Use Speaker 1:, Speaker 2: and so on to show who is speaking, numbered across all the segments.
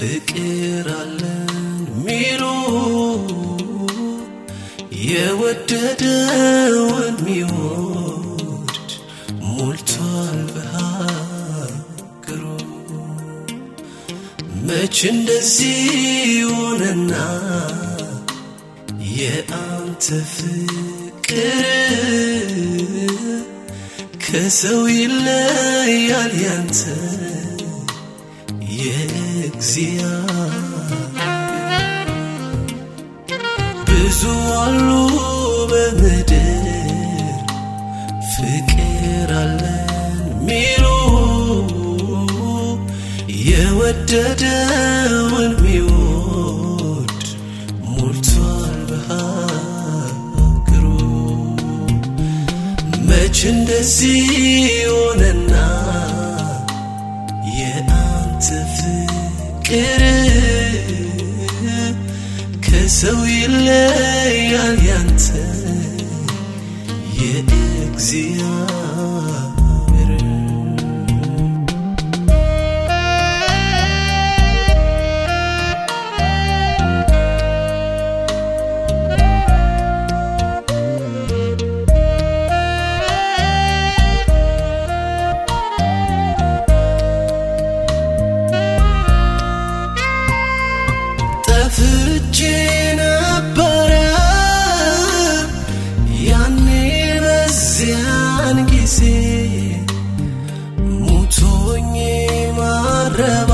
Speaker 1: ፍቅር አለን ሚሉ የወደደውን ሚወድ ሞልቷል በሀገሩ። መች እንደዚህ ሆነና የአንተ ፍቅር ከሰው ይለያል ያንተ የእግዚአብሔር ብዙ አሉ በምድር ፍቅር አለን ሚሉ የወደደውን ሚወድ ሞልቷል በሀገሩ። መች እንደዚህ ሆነና የአንተ ፍቅር ከሰው ይለያል ያንተ የእግዚአብሔር ጠፍቼ ነበረ። ያኔ በዚያን ጊዜ ሙቶኝ ማረባ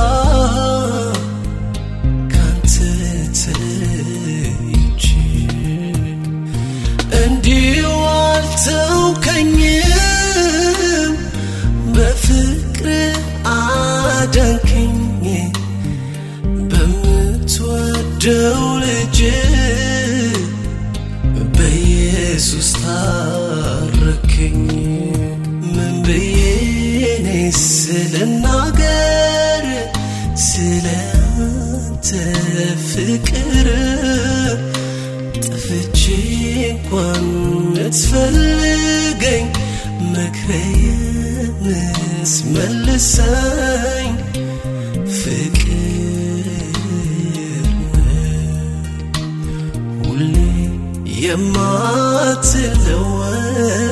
Speaker 1: ምን ብዬ እኔ ስልናገር ስለ አንተ ፍቅር ጠፍቼ እንኳን ምትፈልገኝ መክረየንስ መልሰኝ ፍቅር ሁሌ የማትለወጥ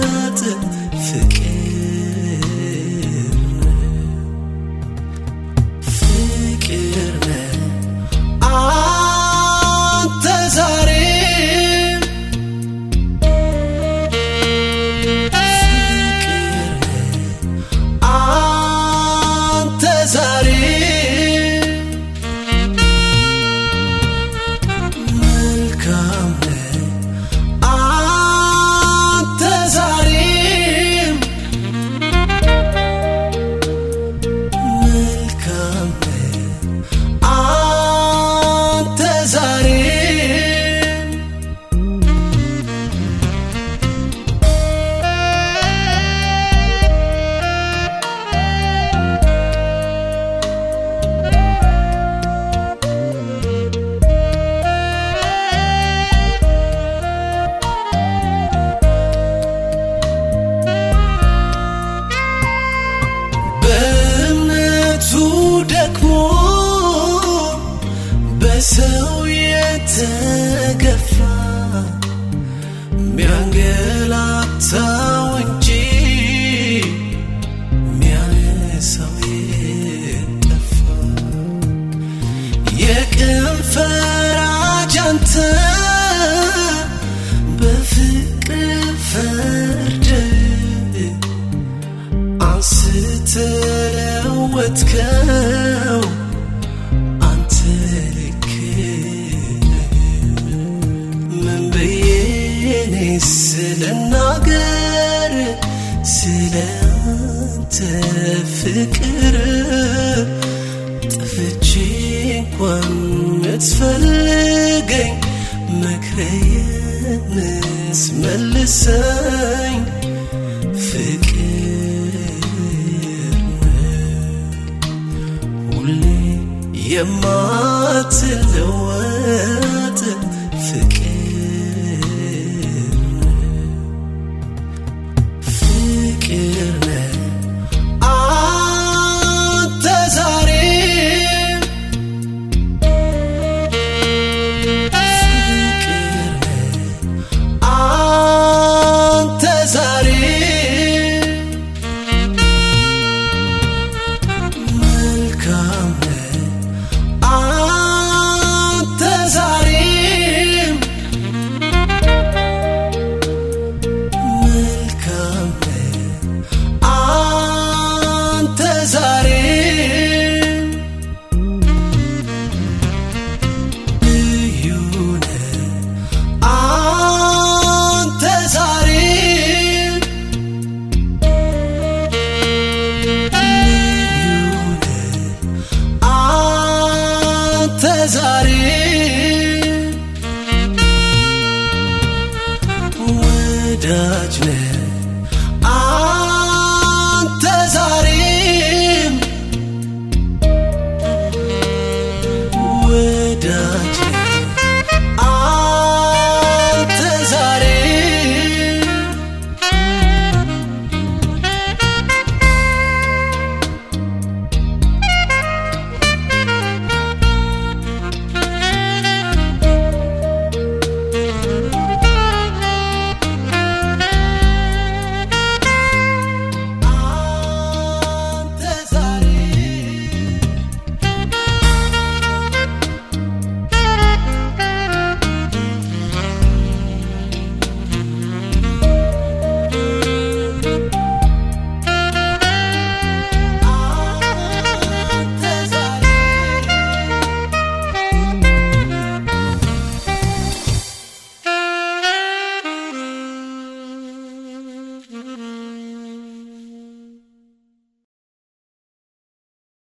Speaker 1: በሰው የተገፋ ሚያንገላታው ስልናገር ስለ አንተ ፍቅር ጥፍቼ እንኳን ምትፈልገኝ መክረየንስ መልሰኝ ፍቅር ሁሌ የማትለወጥ ዛሬ ወዳጅ ነህ አንተ ዛሬም ወዳጅ